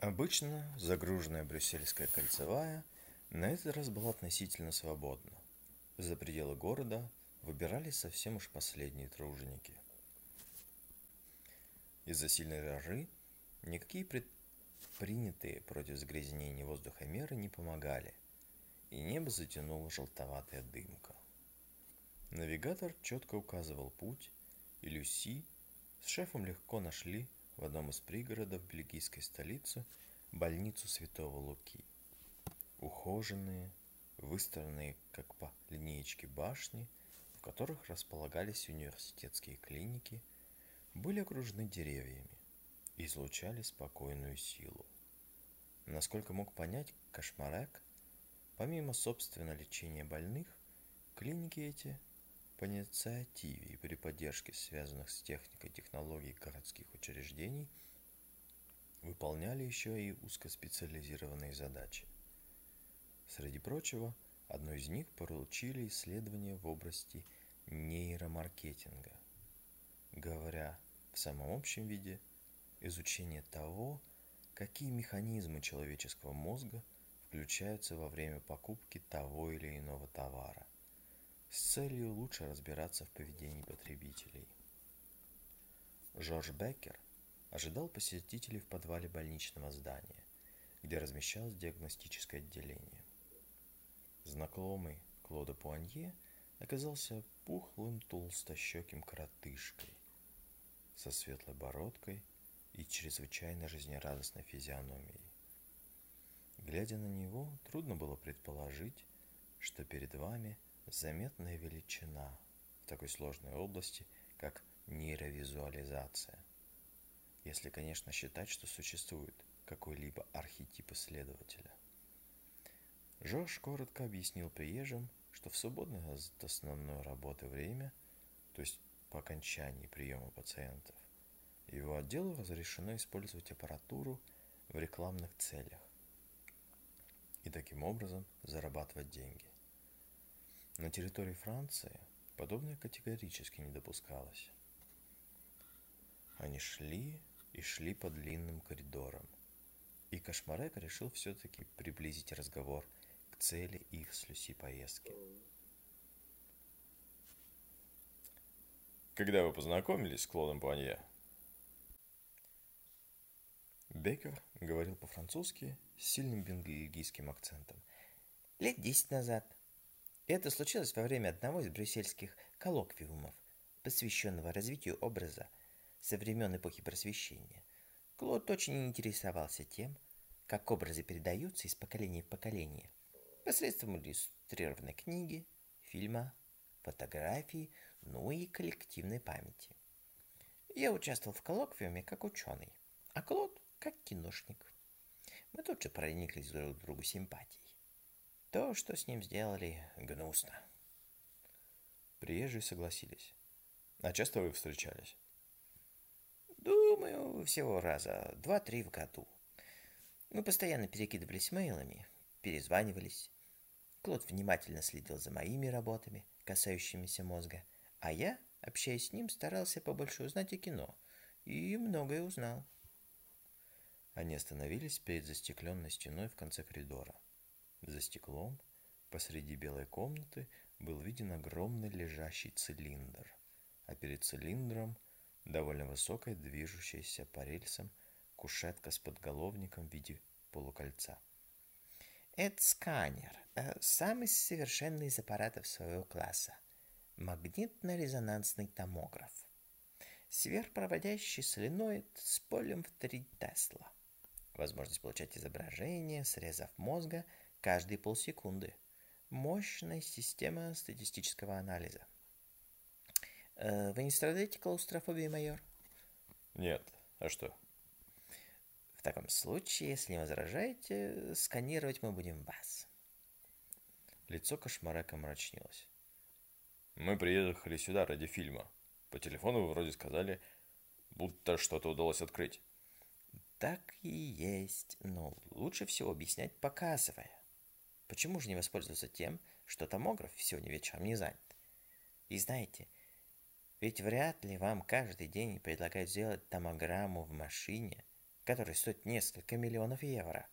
Обычно загруженная Брюссельская кольцевая на этот раз была относительно свободна. За пределы города выбирались совсем уж последние труженики. Из-за сильной жары никакие предпринятые против загрязнения воздуха меры не помогали, и небо затянуло желтоватая дымка. Навигатор четко указывал путь, и Люси с шефом легко нашли в одном из пригородов бельгийской столицы больницу Святого Луки. Ухоженные, выстроенные как по линеечке башни, в которых располагались университетские клиники, были окружены деревьями и излучали спокойную силу. Насколько мог понять Кошмарек, помимо собственного лечения больных, клиники эти по инициативе и при поддержке связанных с техникой технологий городских учреждений выполняли еще и узкоспециализированные задачи. Среди прочего, одно из них поручили исследования в области нейромаркетинга. Говоря в самом общем виде, изучение того, какие механизмы человеческого мозга включаются во время покупки того или иного товара с целью лучше разбираться в поведении потребителей. Жорж Беккер ожидал посетителей в подвале больничного здания, где размещалось диагностическое отделение. Знакомый Клода Пуанье оказался пухлым толстощеким коротышкой со светлой бородкой и чрезвычайно жизнерадостной физиономией. Глядя на него, трудно было предположить, что перед вами – заметная величина в такой сложной области, как нейровизуализация. Если, конечно, считать, что существует какой-либо архетип исследователя. Жорж коротко объяснил приезжим, что в свободное от основной работы время, то есть по окончании приема пациентов, его отделу разрешено использовать аппаратуру в рекламных целях и таким образом зарабатывать деньги. На территории Франции подобное категорически не допускалось. Они шли и шли по длинным коридорам. И Кошмарек решил все-таки приблизить разговор к цели их с Люси поездки. Когда вы познакомились с Клодом Пуанье? Беккер говорил по-французски с сильным бельгийским акцентом. Лет десять назад – это случилось во время одного из брюссельских коллоквиумов, посвященного развитию образа со времен эпохи просвещения. Клод очень интересовался тем, как образы передаются из поколения в поколение посредством иллюстрированной книги, фильма, фотографии, ну и коллективной памяти. Я участвовал в коллоквиуме как ученый, а Клод как киношник. Мы тут же прониклись друг к другу симпатией. То, что с ним сделали, гнусно. Приезжие согласились. А часто вы встречались? Думаю, всего раза два-три в году. Мы постоянно перекидывались мейлами, перезванивались. Клод внимательно следил за моими работами, касающимися мозга, а я, общаясь с ним, старался побольше узнать о кино и многое узнал. Они остановились перед застекленной стеной в конце коридора. За стеклом посреди белой комнаты был виден огромный лежащий цилиндр, а перед цилиндром довольно высокая движущаяся по рельсам кушетка с подголовником в виде полукольца. Это сканер, э, самый совершенный из аппаратов своего класса. Магнитно-резонансный томограф. Сверхпроводящий соленоид с полем в 3 Тесла. Возможность получать изображения срезов мозга – каждые полсекунды. Мощная система статистического анализа. Э, вы не страдаете клаустрофобией, майор? Нет. А что? В таком случае, если не возражаете, сканировать мы будем вас. Лицо Кошмарека мрачнилось. Мы приехали сюда ради фильма. По телефону вы вроде сказали, будто что-то удалось открыть. Так и есть, но лучше всего объяснять, показывая. Почему же не воспользоваться тем, что томограф сегодня вечером не занят? И знаете, ведь вряд ли вам каждый день предлагают сделать томограмму в машине, который стоит несколько миллионов евро.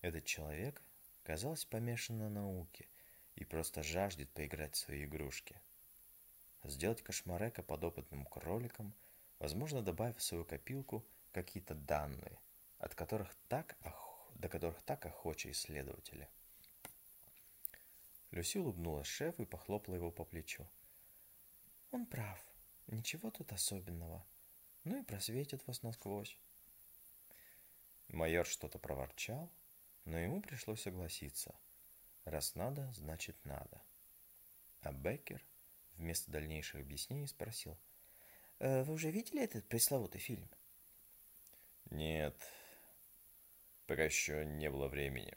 Этот человек, казалось, помешан на науке и просто жаждет поиграть в свои игрушки. Сделать Кошмарека подопытным кроликом, возможно, добавив в свою копилку какие-то данные, от которых так, до которых так охочи исследователи. Люси улыбнулась шефу и похлопала его по плечу. Он прав. Ничего тут особенного. Ну и просветит вас насквозь. Майор что-то проворчал, но ему пришлось согласиться. Раз надо, значит надо. А Беккер вместо дальнейших объяснений спросил. «Э, «Вы уже видели этот пресловутый фильм?» «Нет, пока еще не было времени.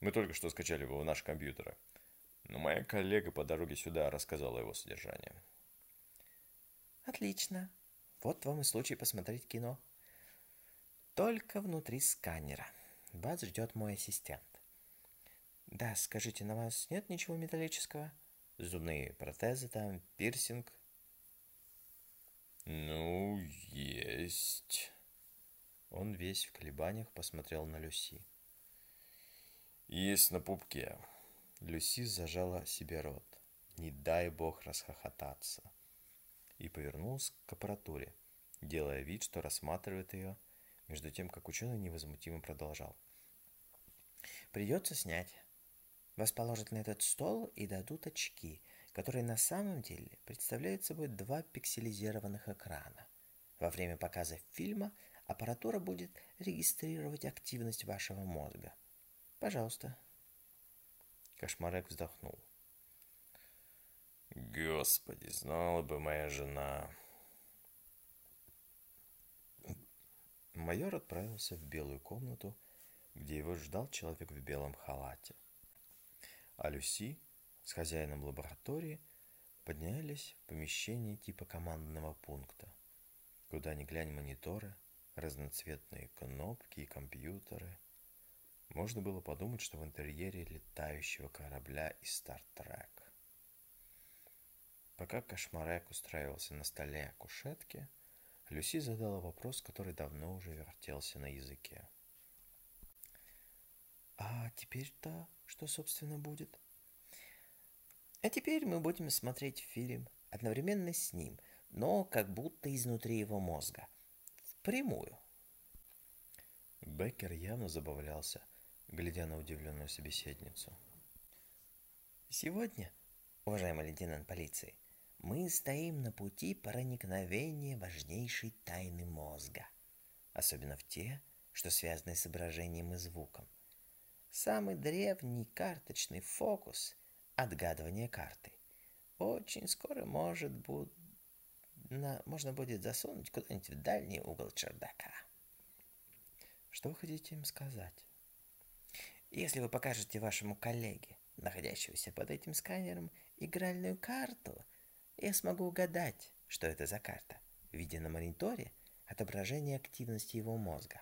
Мы только что скачали его в наш компьютер. Но моя коллега по дороге сюда рассказала его содержание». «Отлично. Вот вам и случай посмотреть кино. Только внутри сканера. Вас ждет мой ассистент. Да, скажите, на вас нет ничего металлического? Зубные протезы там, пирсинг? Ну, есть. Он весь в колебаниях посмотрел на Люси. Есть на пупке. Люси зажала себе рот. Не дай бог расхохотаться. И повернулась к аппаратуре, делая вид, что рассматривает ее, между тем, как ученый невозмутимо продолжал. Придется снять. Вас положат на этот стол и дадут очки, которые на самом деле представляют собой два пикселизированных экрана. Во время показа фильма аппаратура будет регистрировать активность вашего мозга. Пожалуйста. Кошмарек вздохнул. Господи, знала бы моя жена. Майор отправился в белую комнату, где его ждал человек в белом халате. А Люси с хозяином лаборатории поднялись в помещение типа командного пункта, куда ни глянь мониторы, разноцветные кнопки и компьютеры. Можно было подумать, что в интерьере летающего корабля из Стартрек. Пока Кошмарек устраивался на столе кушетки, Люси задала вопрос, который давно уже вертелся на языке. А теперь-то что, собственно, будет? А теперь мы будем смотреть фильм одновременно с ним, но как будто изнутри его мозга. Впрямую. Беккер явно забавлялся, глядя на удивленную собеседницу. Сегодня, уважаемый лейтенант полиции, мы стоим на пути проникновения важнейшей тайны мозга, особенно в те, что связаны с изображением и звуком – Самый древний карточный фокус – отгадывание карты. Очень скоро может будет, на, можно будет засунуть куда-нибудь в дальний угол чердака. Что вы хотите им сказать? Если вы покажете вашему коллеге, находящемуся под этим сканером, игральную карту, я смогу угадать, что это за карта, видя на мониторе отображение активности его мозга.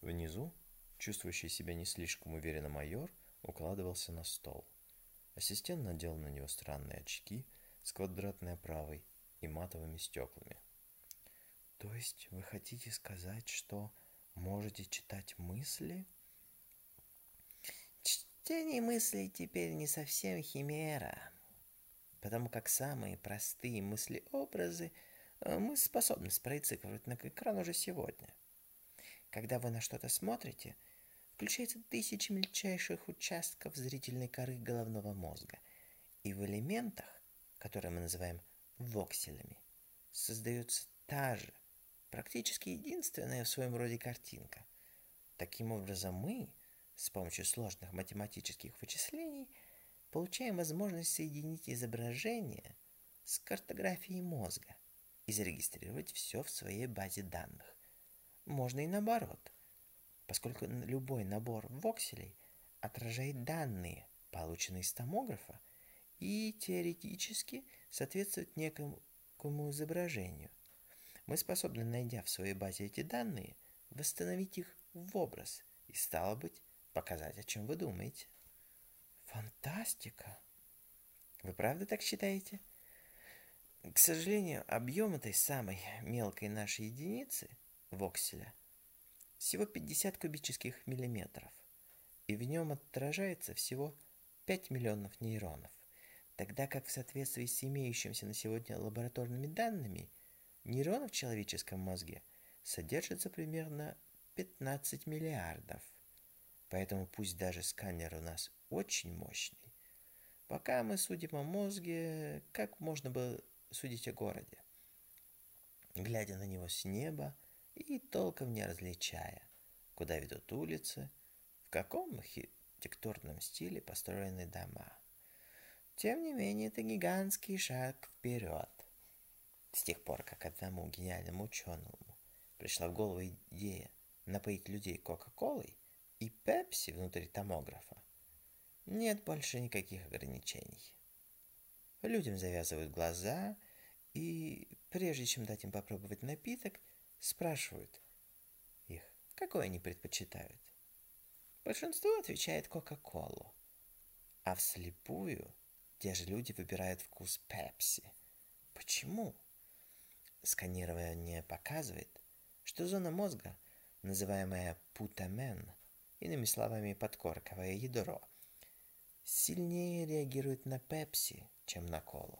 Внизу Чувствующий себя не слишком уверенно майор укладывался на стол. Ассистент надел на него странные очки с квадратной оправой и матовыми стеклами. То есть вы хотите сказать, что можете читать мысли? Чтение мыслей теперь не совсем химера, потому как самые простые мысли-образы э, мы способны спроецировать на экран уже сегодня. Когда вы на что-то смотрите – включается тысячи мельчайших участков зрительной коры головного мозга. И в элементах, которые мы называем вокселями, создается та же, практически единственная в своем роде картинка. Таким образом, мы с помощью сложных математических вычислений получаем возможность соединить изображение с картографией мозга и зарегистрировать все в своей базе данных. Можно и наоборот – поскольку любой набор вокселей отражает данные, полученные из томографа, и теоретически соответствует некому изображению. Мы способны, найдя в своей базе эти данные, восстановить их в образ и, стало быть, показать, о чем вы думаете. Фантастика! Вы правда так считаете? К сожалению, объем этой самой мелкой нашей единицы, вокселя, всего 50 кубических миллиметров, и в нем отражается всего 5 миллионов нейронов, тогда как в соответствии с имеющимися на сегодня лабораторными данными, нейронов в человеческом мозге содержится примерно 15 миллиардов. Поэтому пусть даже сканер у нас очень мощный, пока мы судим о мозге, как можно было судить о городе, глядя на него с неба и толком не различая, куда ведут улицы, в каком архитектурном стиле построены дома. Тем не менее, это гигантский шаг вперед. С тех пор, как одному гениальному ученому пришла в голову идея напоить людей Кока-Колой и Пепси внутри томографа, нет больше никаких ограничений. Людям завязывают глаза и, прежде чем дать им попробовать напиток, спрашивают их, какой они предпочитают. Большинство отвечает Кока-Колу, а вслепую те же люди выбирают вкус Пепси. Почему? Сканирование показывает, что зона мозга, называемая путамен, иными словами подкорковое ядро, сильнее реагирует на Пепси, чем на колу.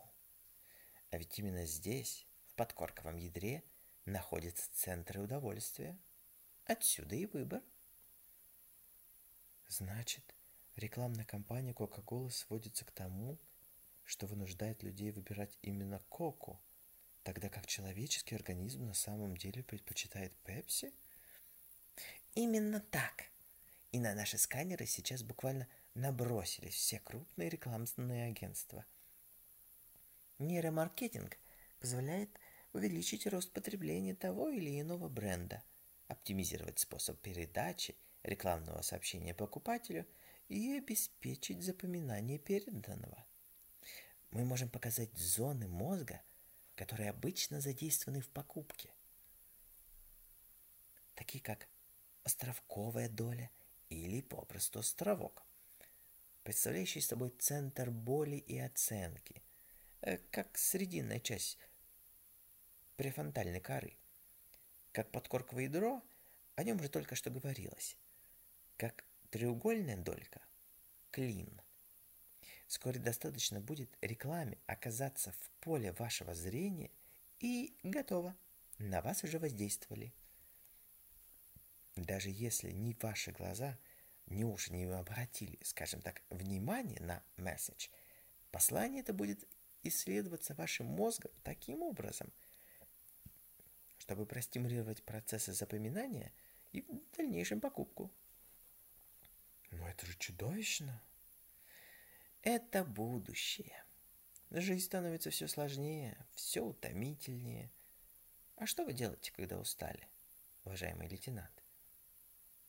А ведь именно здесь, в подкорковом ядре, находятся центры удовольствия. Отсюда и выбор. Значит, рекламная кампания Coca-Cola сводится к тому, что вынуждает людей выбирать именно коку, тогда как человеческий организм на самом деле предпочитает пепси? Именно так. И на наши сканеры сейчас буквально набросились все крупные рекламные агентства. Нейромаркетинг позволяет увеличить рост потребления того или иного бренда, оптимизировать способ передачи рекламного сообщения покупателю и обеспечить запоминание переданного. Мы можем показать зоны мозга, которые обычно задействованы в покупке, такие как островковая доля или попросту островок представляющий собой центр боли и оценки, э, как срединная часть префронтальной коры. Как подкорковое ядро, о нем же только что говорилось. Как треугольная долька – клин. Вскоре достаточно будет рекламе оказаться в поле вашего зрения и готово. На вас уже воздействовали. Даже если не ваши глаза – ни уж не обратили, скажем так, внимание на месседж, послание это будет исследоваться вашим мозгом таким образом, чтобы простимулировать процессы запоминания и в дальнейшем покупку. Но это же чудовищно. Это будущее. Жизнь становится все сложнее, все утомительнее. А что вы делаете, когда устали, уважаемый лейтенант?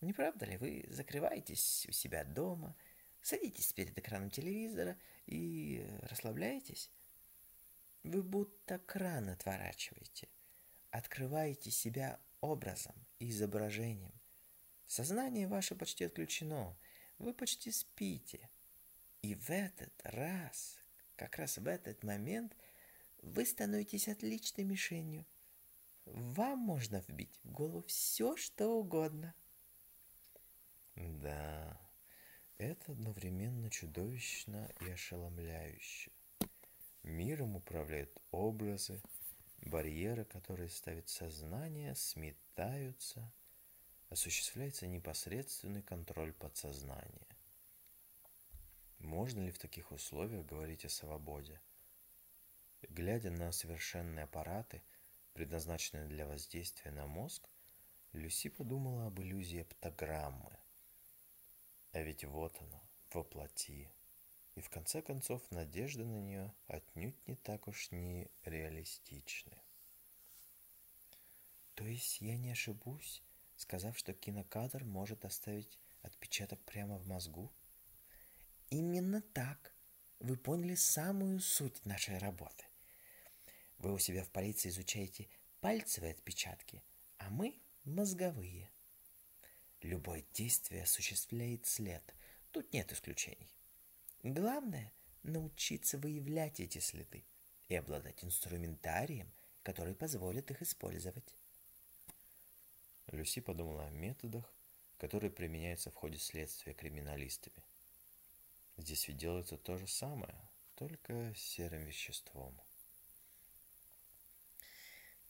Не правда ли, вы закрываетесь у себя дома, садитесь перед экраном телевизора и расслабляетесь? Вы будто кран отворачиваете, открываете себя образом и изображением. Сознание ваше почти отключено, вы почти спите. И в этот раз, как раз в этот момент, вы становитесь отличной мишенью. Вам можно вбить в голову все, что угодно. Да, это одновременно чудовищно и ошеломляюще. Миром управляют образы, барьеры, которые ставит сознание, сметаются, осуществляется непосредственный контроль подсознания. Можно ли в таких условиях говорить о свободе? Глядя на совершенные аппараты, предназначенные для воздействия на мозг, Люси подумала об иллюзии оптограммы – а ведь вот оно, воплоти. И в конце концов надежды на нее отнюдь не так уж не реалистичны. То есть я не ошибусь, сказав, что кинокадр может оставить отпечаток прямо в мозгу? Именно так. Вы поняли самую суть нашей работы. Вы у себя в полиции изучаете пальцевые отпечатки, а мы мозговые. Любое действие осуществляет след. Тут нет исключений. Главное – научиться выявлять эти следы. и обладать инструментарием, который позволит их использовать. Люси подумала о методах, которые применяются в ходе следствия криминалистами. Здесь ведь делается то же самое, только серым веществом.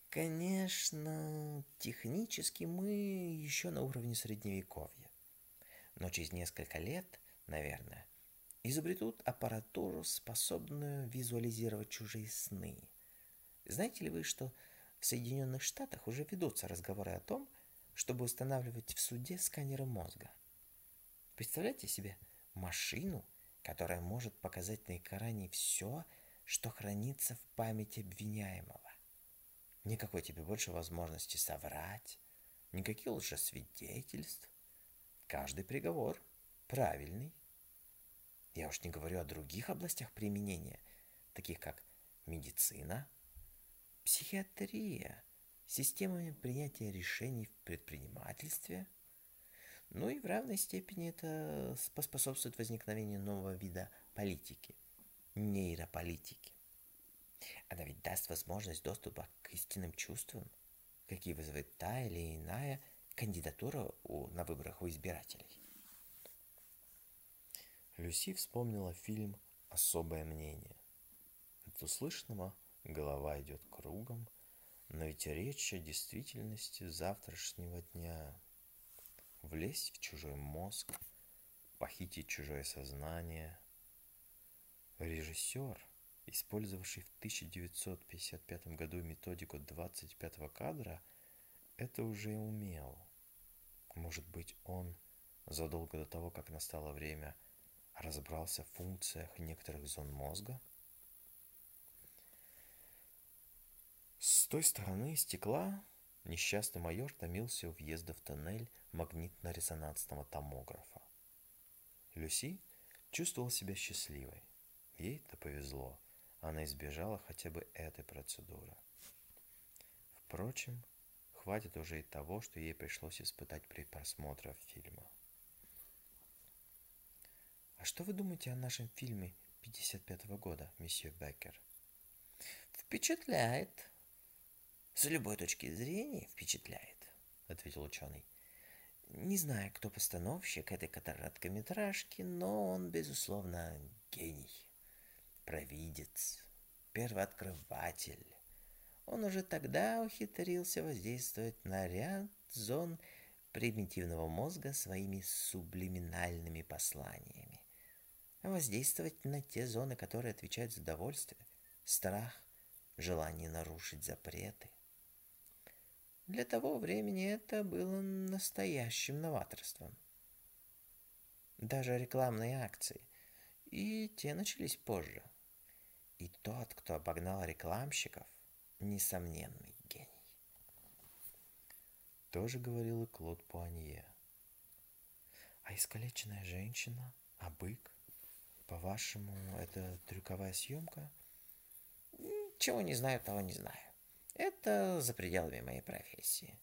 Конечно, технически мы еще на уровне средневековья. Но через несколько лет, наверное, изобретут аппаратуру, способную визуализировать чужие сны. Знаете ли вы, что в Соединенных Штатах уже ведутся разговоры о том, чтобы устанавливать в суде сканеры мозга? Представляете себе машину, которая может показать на экране все, что хранится в памяти обвиняемого. Никакой тебе больше возможности соврать, никаких лжесвидетельств. Каждый приговор правильный. Я уж не говорю о других областях применения, таких как медицина, психиатрия, системами принятия решений в предпринимательстве – ну и в равной степени это поспособствует возникновению нового вида политики – нейрополитики. Она ведь даст возможность доступа к истинным чувствам, какие вызывает та или иная кандидатура у, на выборах у избирателей. Люси вспомнила фильм «Особое мнение». От услышанного голова идет кругом, но ведь речь о действительности завтрашнего дня – влезть в чужой мозг, похитить чужое сознание. Режиссер, использовавший в 1955 году методику 25 кадра, это уже умел. Может быть, он задолго до того, как настало время, разобрался в функциях некоторых зон мозга? С той стороны стекла Несчастный майор томился у въезда в тоннель магнитно-резонансного томографа. Люси чувствовала себя счастливой. Ей-то повезло, она избежала хотя бы этой процедуры. Впрочем, хватит уже и того, что ей пришлось испытать при просмотре фильма. А что вы думаете о нашем фильме 55 -го года, месье Беккер? Впечатляет, с любой точки зрения впечатляет, ответил ученый. Не знаю, кто постановщик этой короткометражки, но он, безусловно, гений, провидец, первооткрыватель. Он уже тогда ухитрился воздействовать на ряд зон примитивного мозга своими сублиминальными посланиями. Воздействовать на те зоны, которые отвечают за удовольствие, страх, желание нарушить запреты. Для того времени это было настоящим новаторством. Даже рекламные акции. И те начались позже. И тот, кто обогнал рекламщиков, несомненный гений. Тоже говорил и Клод Пуанье. А искалеченная женщина, а бык? По-вашему, это трюковая съемка? Чего не знаю, того не знаю. Это за пределами моей профессии.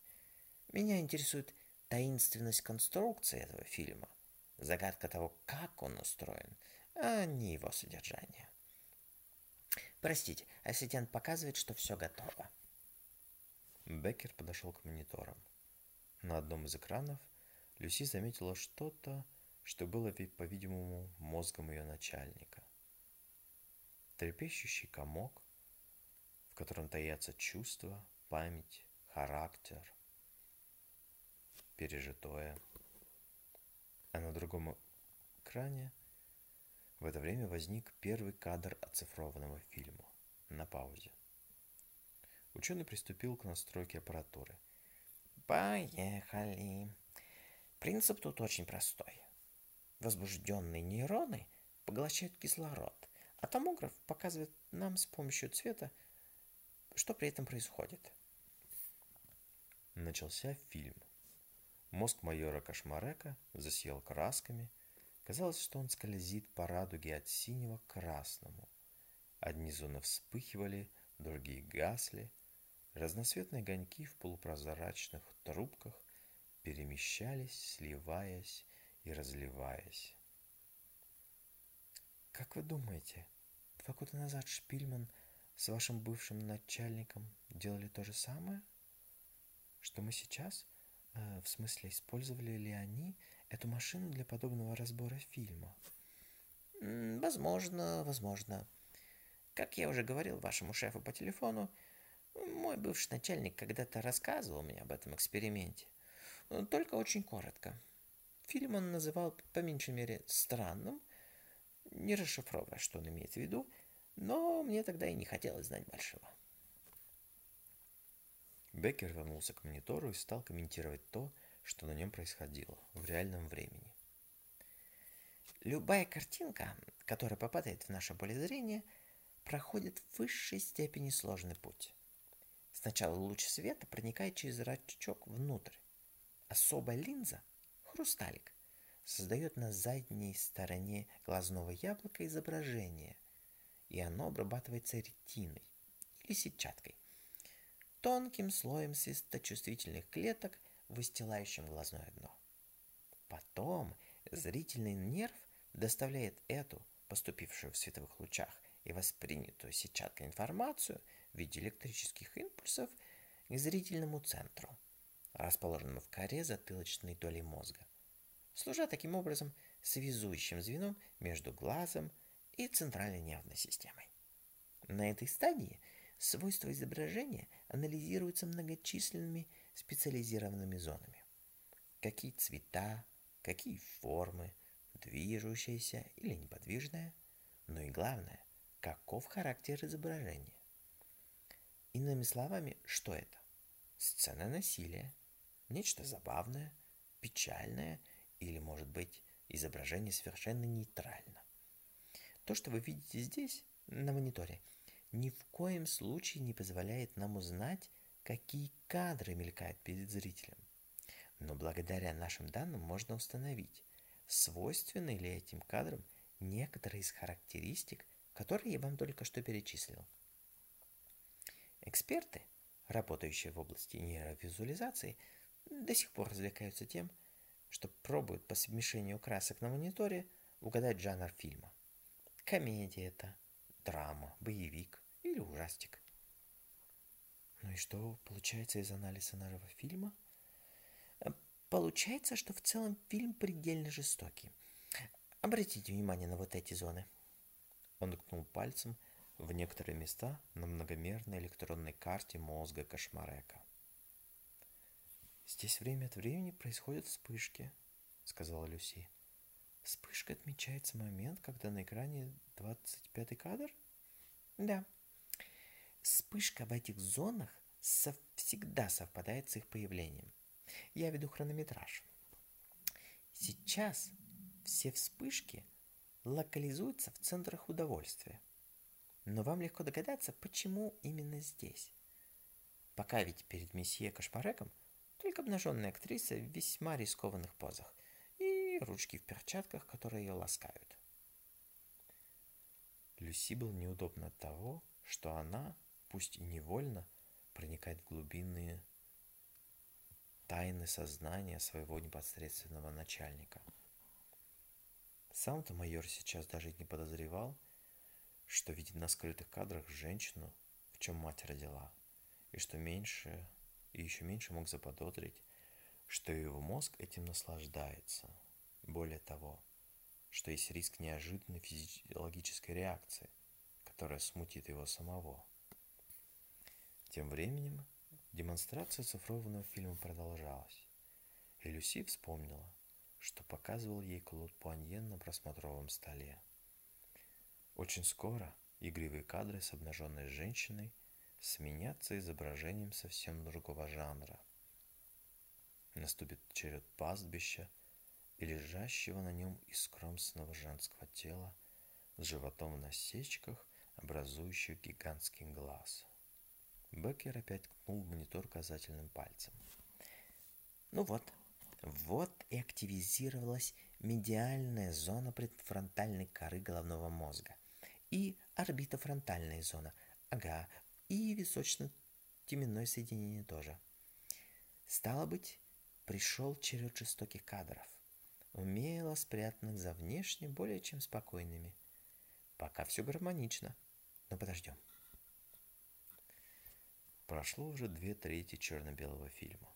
Меня интересует таинственность конструкции этого фильма, загадка того, как он устроен, а не его содержание. Простите, ассистент показывает, что все готово. Беккер подошел к мониторам. На одном из экранов Люси заметила что-то, что было, по-видимому, мозгом ее начальника. Трепещущий комок, котором таятся чувства, память, характер, пережитое. А на другом экране в это время возник первый кадр оцифрованного фильма на паузе. Ученый приступил к настройке аппаратуры. Поехали. Принцип тут очень простой. Возбужденные нейроны поглощают кислород, а томограф показывает нам с помощью цвета что при этом происходит? Начался фильм. Мозг майора Кошмарека засиял красками. Казалось, что он скользит по радуге от синего к красному. Одни зоны вспыхивали, другие гасли. Разноцветные огоньки в полупрозрачных трубках перемещались, сливаясь и разливаясь. Как вы думаете, два года назад Шпильман с вашим бывшим начальником делали то же самое? Что мы сейчас? Э, в смысле, использовали ли они эту машину для подобного разбора фильма? Возможно, возможно. Как я уже говорил вашему шефу по телефону, мой бывший начальник когда-то рассказывал мне об этом эксперименте. Только очень коротко. Фильм он называл по меньшей мере странным, не расшифровывая, что он имеет в виду, но мне тогда и не хотелось знать большего. Беккер вернулся к монитору и стал комментировать то, что на нем происходило в реальном времени. Любая картинка, которая попадает в наше поле зрения, проходит в высшей степени сложный путь. Сначала луч света проникает через зрачок внутрь. Особая линза, хрусталик, создает на задней стороне глазного яблока изображение, и оно обрабатывается ретиной или сетчаткой, тонким слоем свисточувствительных клеток, выстилающим глазное дно. Потом зрительный нерв доставляет эту, поступившую в световых лучах и воспринятую сетчаткой информацию в виде электрических импульсов к зрительному центру, расположенному в коре затылочной доли мозга, служа таким образом связующим звеном между глазом и центральной нервной системой. На этой стадии свойства изображения анализируются многочисленными специализированными зонами. Какие цвета, какие формы, движущаяся или неподвижная, но и главное, каков характер изображения. Иными словами, что это? Сцена насилия, нечто забавное, печальное или, может быть, изображение совершенно нейтрально. То, что вы видите здесь, на мониторе, ни в коем случае не позволяет нам узнать, какие кадры мелькают перед зрителем. Но благодаря нашим данным можно установить, свойственны ли этим кадрам некоторые из характеристик, которые я вам только что перечислил. Эксперты, работающие в области нейровизуализации, до сих пор развлекаются тем, что пробуют по смешению красок на мониторе угадать жанр фильма. Комедия это, драма, боевик или ужастик. Ну и что получается из анализа нашего фильма? Получается, что в целом фильм предельно жестокий. Обратите внимание на вот эти зоны. Он ткнул пальцем в некоторые места на многомерной электронной карте мозга Кошмарека. «Здесь время от времени происходят вспышки», — сказала Люси. «Вспышка отмечается момент, когда на экране 25-й кадр?» «Да. Вспышка в этих зонах всегда совпадает с их появлением. Я веду хронометраж. Сейчас все вспышки локализуются в центрах удовольствия. Но вам легко догадаться, почему именно здесь. Пока ведь перед месье Кошмареком только обнаженная актриса в весьма рискованных позах ручки в перчатках, которые ее ласкают. Люси был неудобно от того, что она, пусть и невольно, проникает в глубинные тайны сознания своего непосредственного начальника. Сам-то майор сейчас даже не подозревал, что видит на скрытых кадрах женщину, в чем мать родила, и что меньше, и еще меньше мог заподозрить, что его мозг этим наслаждается. Более того, что есть риск неожиданной физиологической реакции, которая смутит его самого. Тем временем Демонстрация цифрованного фильма продолжалась, и Люси вспомнила, что показывал ей Клод Пуаньен на просмотровом столе. Очень скоро игривые кадры с обнаженной женщиной сменятся изображением совсем другого жанра. Наступит черед пастбища и лежащего на нем искромственного женского тела с животом в насечках, образующих гигантский глаз – Беккер опять ткнул монитор указательным пальцем. Ну вот, вот и активизировалась медиальная зона предфронтальной коры головного мозга. И орбитофронтальная зона. Ага, и височно-теменное соединение тоже. Стало быть, пришел черед жестоких кадров, умело спрятанных за внешне более чем спокойными. Пока все гармонично, но подождем. Прошло уже две трети черно-белого фильма.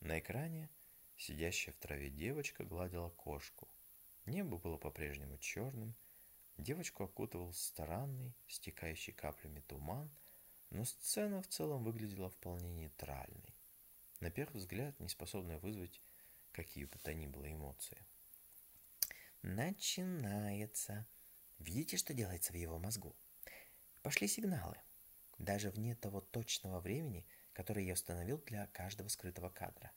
На экране сидящая в траве девочка гладила кошку. Небо было по-прежнему черным, девочку окутывал странный, стекающий каплями туман, но сцена в целом выглядела вполне нейтральной. На первый взгляд, не способная вызвать какие бы то ни было эмоции. Начинается. Видите, что делается в его мозгу? Пошли сигналы. Даже вне того точного времени, которое я установил для каждого скрытого кадра.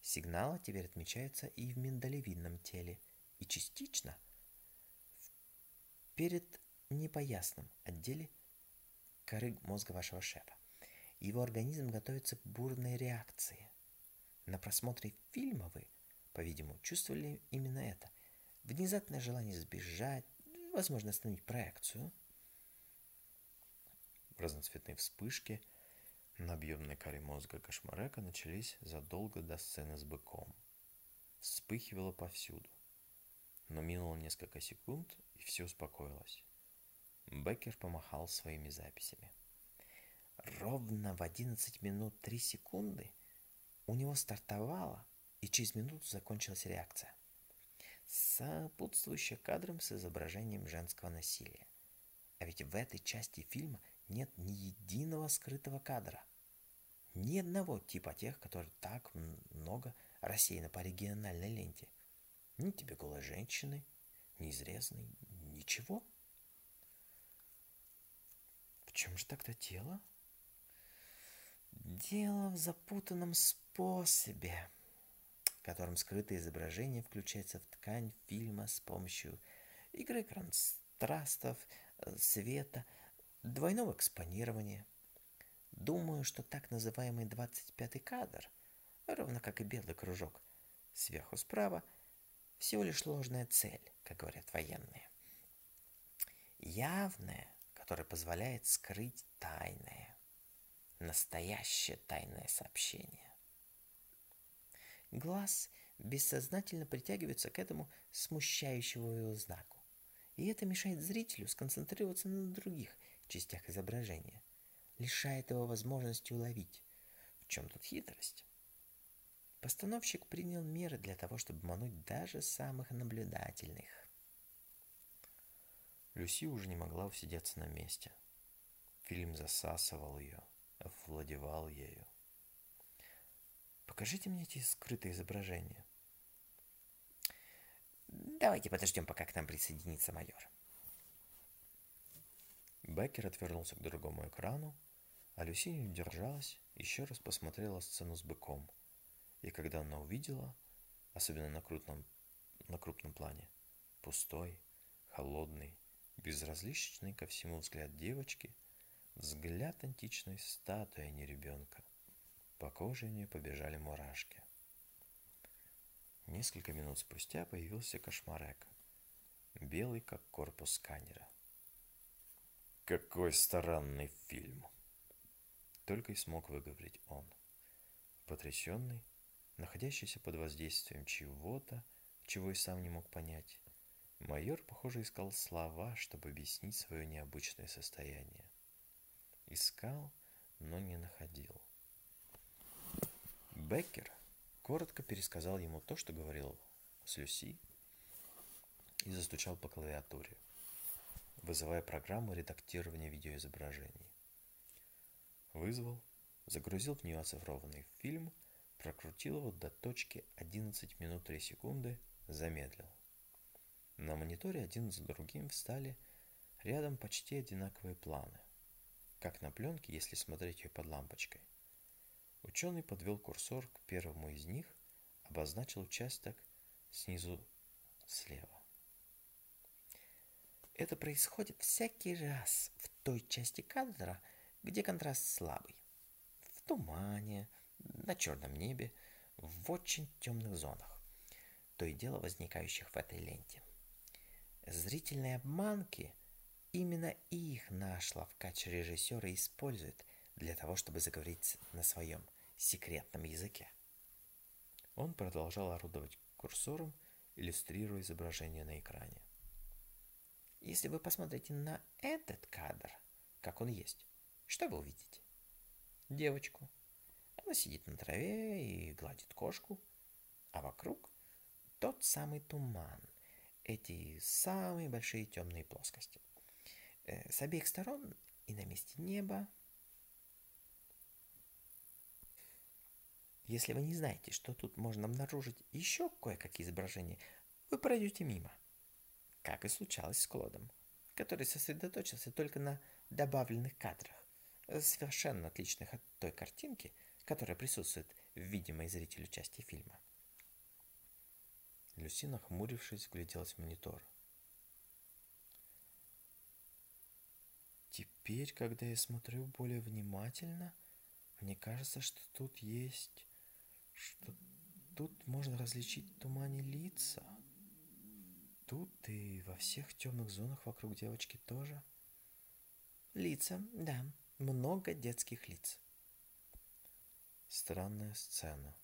Сигналы теперь отмечаются и в миндалевидном теле, и частично перед непоясном отделе коры мозга вашего шефа. Его организм готовится к бурной реакции. На просмотре фильма вы, по-видимому, чувствовали именно это. Внезапное желание сбежать, возможно, остановить проекцию. Разноцветные вспышки на объемной коре мозга Кошмарека начались задолго до сцены с быком. Вспыхивало повсюду. Но минуло несколько секунд, и все успокоилось. Беккер помахал своими записями. Ровно в 11 минут 3 секунды у него стартовала, и через минуту закончилась реакция. Сопутствующая кадром с изображением женского насилия. А ведь в этой части фильма нет ни единого скрытого кадра. Ни одного типа тех, которые так много рассеяны по региональной ленте. Ни тебе голой женщины, ни изрезанной, ничего. В чем же тогда дело? Дело в запутанном способе, которым скрытое изображение включается в ткань фильма с помощью игры контрастов, э, света, двойного экспонирования. Думаю, что так называемый 25-й кадр, ровно как и белый кружок, сверху справа, всего лишь ложная цель, как говорят военные. Явная, которая позволяет скрыть тайное настоящее тайное сообщение. Глаз бессознательно притягивается к этому смущающему его знаку. И это мешает зрителю сконцентрироваться на других частях изображения, лишает его возможности уловить, в чем тут хитрость. Постановщик принял меры для того, чтобы обмануть даже самых наблюдательных. Люси уже не могла усидеться на месте. Фильм засасывал ее – овладевал ею. Покажите мне эти скрытые изображения. Давайте подождем, пока к нам присоединится майор. Беккер отвернулся к другому экрану, а Люси не удержалась, еще раз посмотрела сцену с быком. И когда она увидела, особенно на крупном, на крупном плане, пустой, холодный, безразличный ко всему взгляд девочки – Взгляд античной статуи, а не ребенка. По коже мне побежали мурашки. Несколько минут спустя появился кошмарек, белый как корпус сканера. Какой странный фильм! Только и смог выговорить он. Потрясенный, находящийся под воздействием чего-то, чего и сам не мог понять, майор, похоже, искал слова, чтобы объяснить свое необычное состояние. Искал, но не находил. Беккер коротко пересказал ему то, что говорил с Люси, и застучал по клавиатуре, вызывая программу редактирования видеоизображений. Вызвал, загрузил в нее оцифрованный фильм, прокрутил его до точки 11 минут 3 секунды, замедлил. На мониторе один за другим встали рядом почти одинаковые планы как на пленке, если смотреть ее под лампочкой. Ученый подвел курсор к первому из них, обозначил участок снизу слева. Это происходит всякий раз в той части кадра, где контраст слабый. В тумане, на черном небе, в очень темных зонах, то и дело возникающих в этой ленте. Зрительные обманки – Именно их наш лавкач режиссера использует для того, чтобы заговорить на своем секретном языке. Он продолжал орудовать курсором, иллюстрируя изображение на экране. Если вы посмотрите на этот кадр, как он есть, что вы увидите? девочку. Она сидит на траве и гладит кошку, а вокруг тот самый туман, эти самые большие темные плоскости. Э, с обеих сторон и на месте неба. Если вы не знаете, что тут можно обнаружить еще кое-какие изображения, вы пройдете мимо, как и случалось с Клодом, который сосредоточился только на добавленных кадрах, совершенно отличных от той картинки, которая присутствует в видимой зрителю части фильма. Люси, нахмурившись, вгляделась в монитор. Теперь, когда я смотрю более внимательно, мне кажется, что тут есть... что тут можно различить тумане лица. Тут и во всех темных зонах вокруг девочки тоже. Лица, да, много детских лиц. Странная сцена.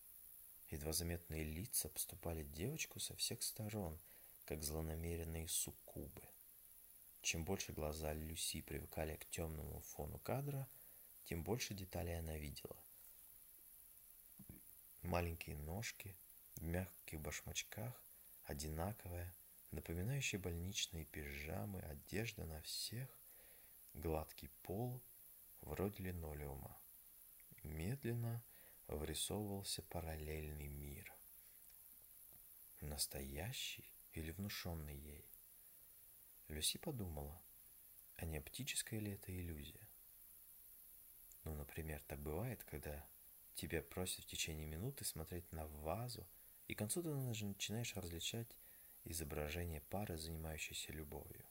Едва заметные лица обступали девочку со всех сторон, как злонамеренные суккубы. Чем больше глаза Люси привыкали к темному фону кадра, тем больше деталей она видела. Маленькие ножки в мягких башмачках, одинаковая, напоминающая больничные пижамы, одежда на всех, гладкий пол, вроде линолеума. Медленно вырисовывался параллельный мир. Настоящий или внушенный ей? Люси подумала, а не оптическая ли это иллюзия? Ну, например, так бывает, когда тебя просят в течение минуты смотреть на вазу, и к концу ты начинаешь различать изображение пары, занимающейся любовью.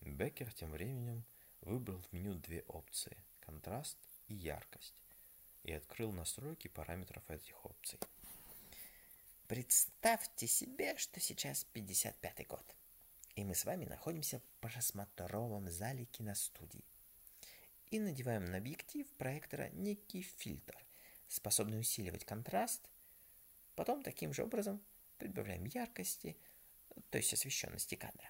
Беккер тем временем выбрал в меню две опции – контраст и яркость и открыл настройки параметров этих опций. Представьте себе, что сейчас 55 год, и мы с вами находимся в просмотровом зале киностудии и надеваем на объектив проектора некий фильтр, способный усиливать контраст, потом таким же образом прибавляем яркости, то есть освещенности кадра.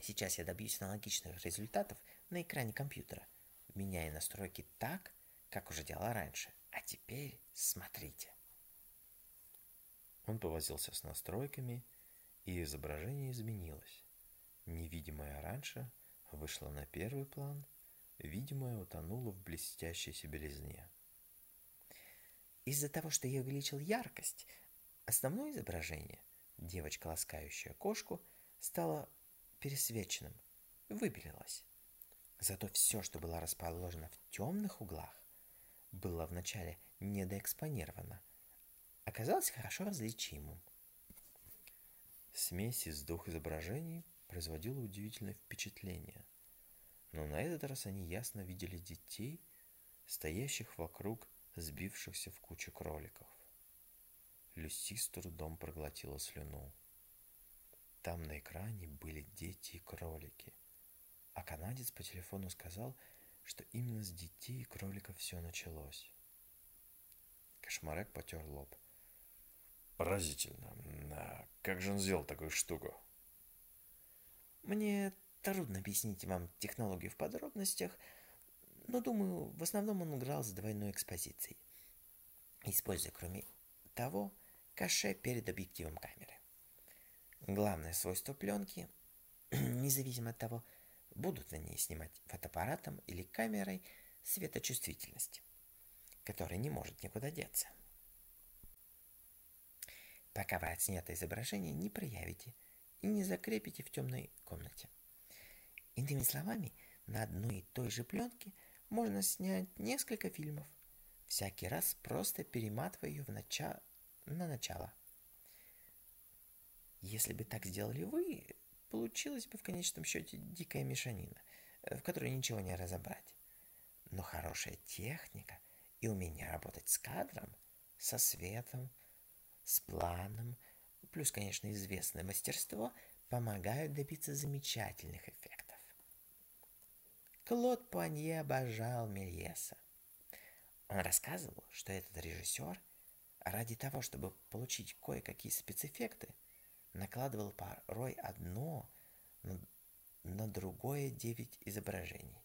Сейчас я добьюсь аналогичных результатов на экране компьютера, меняя настройки так, как уже делал раньше. А теперь смотрите. Он повозился с настройками, и изображение изменилось. Невидимое раньше вышло на первый план, видимое утонуло в блестящейся белизне. Из-за того, что я увеличил яркость, основное изображение, девочка, ласкающая кошку, стало пересвеченным, выбелилось. Зато все, что было расположено в темных углах, было вначале недоэкспонировано, оказалось хорошо различимым. Смесь из двух изображений производила удивительное впечатление. Но на этот раз они ясно видели детей, стоящих вокруг сбившихся в кучу кроликов. Люси с трудом проглотила слюну. Там на экране были дети и кролики. А канадец по телефону сказал, что именно с детей и кроликов все началось. Кошмарек потер лоб. Поразительно. А как же он сделал такую штуку? Мне трудно объяснить вам технологию в подробностях, но думаю, в основном он играл с двойной экспозицией, используя, кроме того, каше перед объективом камеры. Главное свойство пленки, независимо от того, будут на ней снимать фотоаппаратом или камерой светочувствительность, которая не может никуда деться. Пока вы отснятое изображение не проявите и не закрепите в темной комнате. Иными словами, на одной и той же пленке можно снять несколько фильмов, всякий раз просто перематывая ее в начало, на начало. Если бы так сделали вы, получилась бы в конечном счете дикая мешанина, э, в которой ничего не разобрать. Но хорошая техника и умение работать с кадром, со светом, с планом, плюс, конечно, известное мастерство, помогают добиться замечательных эффектов. Клод Пуанье обожал Мельеса. Он рассказывал, что этот режиссер ради того, чтобы получить кое-какие спецэффекты, накладывал порой одно на, другое девять изображений.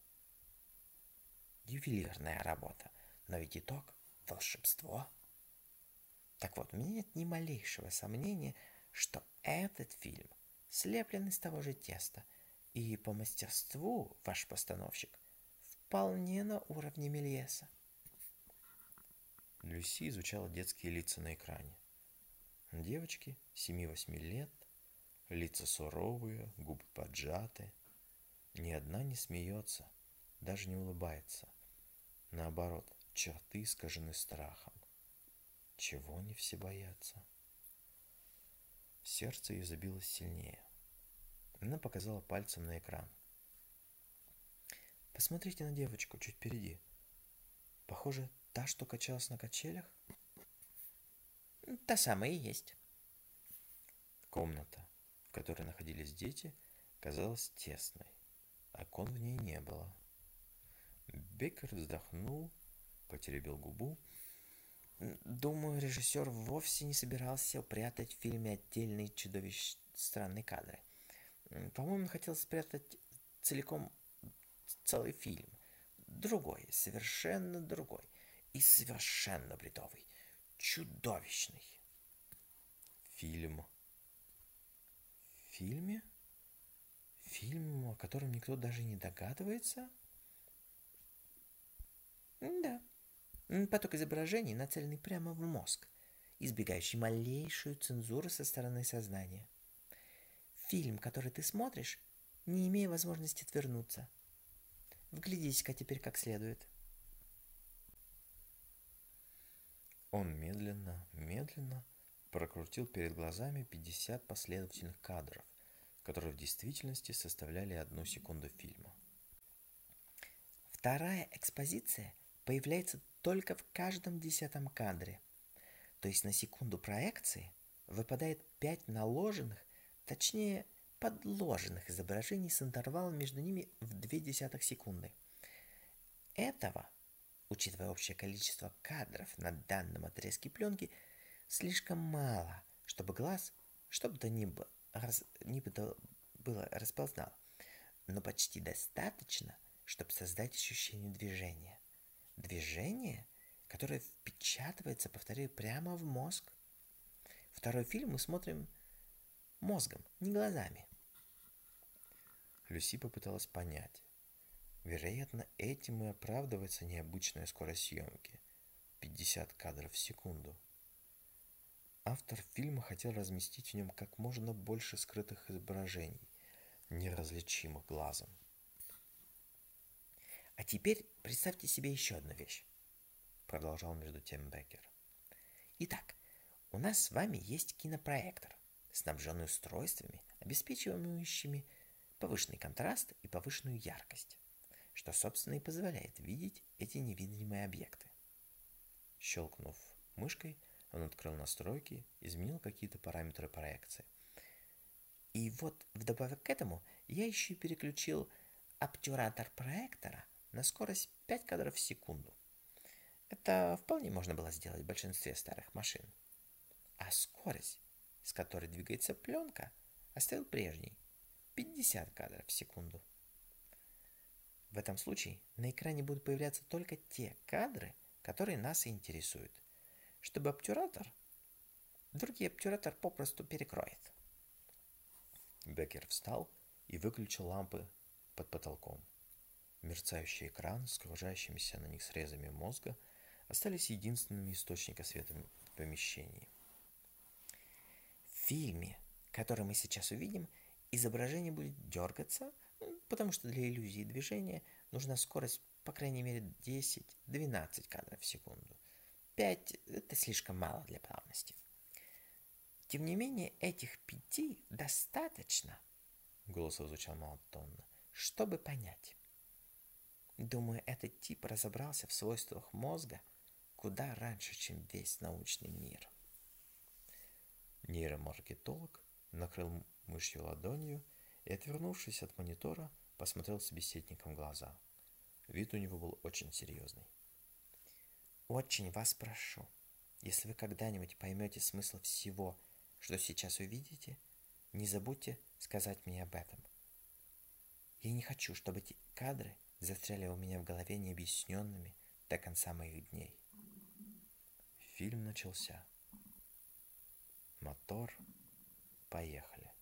ювелирная работа, но ведь итог – волшебство. Так вот, у меня нет ни малейшего сомнения, что этот фильм слеплен из того же теста, и по мастерству ваш постановщик вполне на уровне Мельеса. Люси изучала детские лица на экране. Девочки 7-8 лет, лица суровые, губы поджаты. Ни одна не смеется, даже не улыбается. Наоборот, черты искажены страхом. Чего они все боятся? Сердце ее забилось сильнее. Она показала пальцем на экран. Посмотрите на девочку чуть впереди. Похоже, та, что качалась на качелях? Та самая и есть. Комната, в которой находились дети, казалась тесной. Окон в ней не было. Беккер вздохнул, потеребил губу. Думаю, режиссер вовсе не собирался прятать в фильме отдельные чудовищ странные кадры. По-моему, он хотел спрятать целиком целый фильм. Другой, совершенно другой и совершенно бредовый, чудовищный. Фильм. В фильме? Фильм, о котором никто даже не догадывается? Да. Поток изображений нацеленный прямо в мозг, избегающий малейшую цензуру со стороны сознания. Фильм, который ты смотришь, не имея возможности отвернуться. Вглядись-ка теперь как следует. Он медленно, медленно прокрутил перед глазами 50 последовательных кадров, которые в действительности составляли одну секунду фильма. Вторая экспозиция появляется только в каждом десятом кадре. То есть на секунду проекции выпадает пять наложенных точнее подложенных изображений с интервалом между ними в десятых секунды. Этого, учитывая общее количество кадров на данном отрезке пленки, слишком мало, чтобы глаз, чтобы то ни было, раз, ни было, было распознал, но почти достаточно, чтобы создать ощущение движения. Движение, которое впечатывается, повторяю, прямо в мозг. Второй фильм мы смотрим Мозгом, не глазами. Люси попыталась понять. Вероятно, этим и оправдывается необычная скорость съемки. 50 кадров в секунду. Автор фильма хотел разместить в нем как можно больше скрытых изображений, неразличимых глазом. А теперь представьте себе еще одну вещь, продолжал между тем Беккер. Итак, у нас с вами есть кинопроектор снабженный устройствами, обеспечивающими повышенный контраст и повышенную яркость, что, собственно, и позволяет видеть эти невидимые объекты. Щелкнув мышкой, он открыл настройки, изменил какие-то параметры проекции. И вот вдобавок к этому я еще переключил обтюратор проектора на скорость 5 кадров в секунду. Это вполне можно было сделать в большинстве старых машин. А скорость с которой двигается пленка, оставил прежний – 50 кадров в секунду. В этом случае на экране будут появляться только те кадры, которые нас интересуют, чтобы обтюратор, другой обтюратор попросту перекроет. Беккер встал и выключил лампы под потолком. Мерцающий экран с кружащимися на них срезами мозга остались единственными источниками света в помещении фильме, который мы сейчас увидим, изображение будет дергаться, потому что для иллюзии движения нужна скорость, по крайней мере, 10-12 кадров в секунду. 5 – это слишком мало для плавности. Тем не менее, этих пяти достаточно, голос звучал монотонно, чтобы понять. Думаю, этот тип разобрался в свойствах мозга куда раньше, чем весь научный мир. Нейромаркетолог накрыл мышью ладонью и, отвернувшись от монитора, посмотрел собеседником в глаза. Вид у него был очень серьезный. «Очень вас прошу, если вы когда-нибудь поймете смысл всего, что сейчас увидите, не забудьте сказать мне об этом. Я не хочу, чтобы эти кадры застряли у меня в голове необъясненными до конца моих дней. Фильм начался. Мотор. Поехали.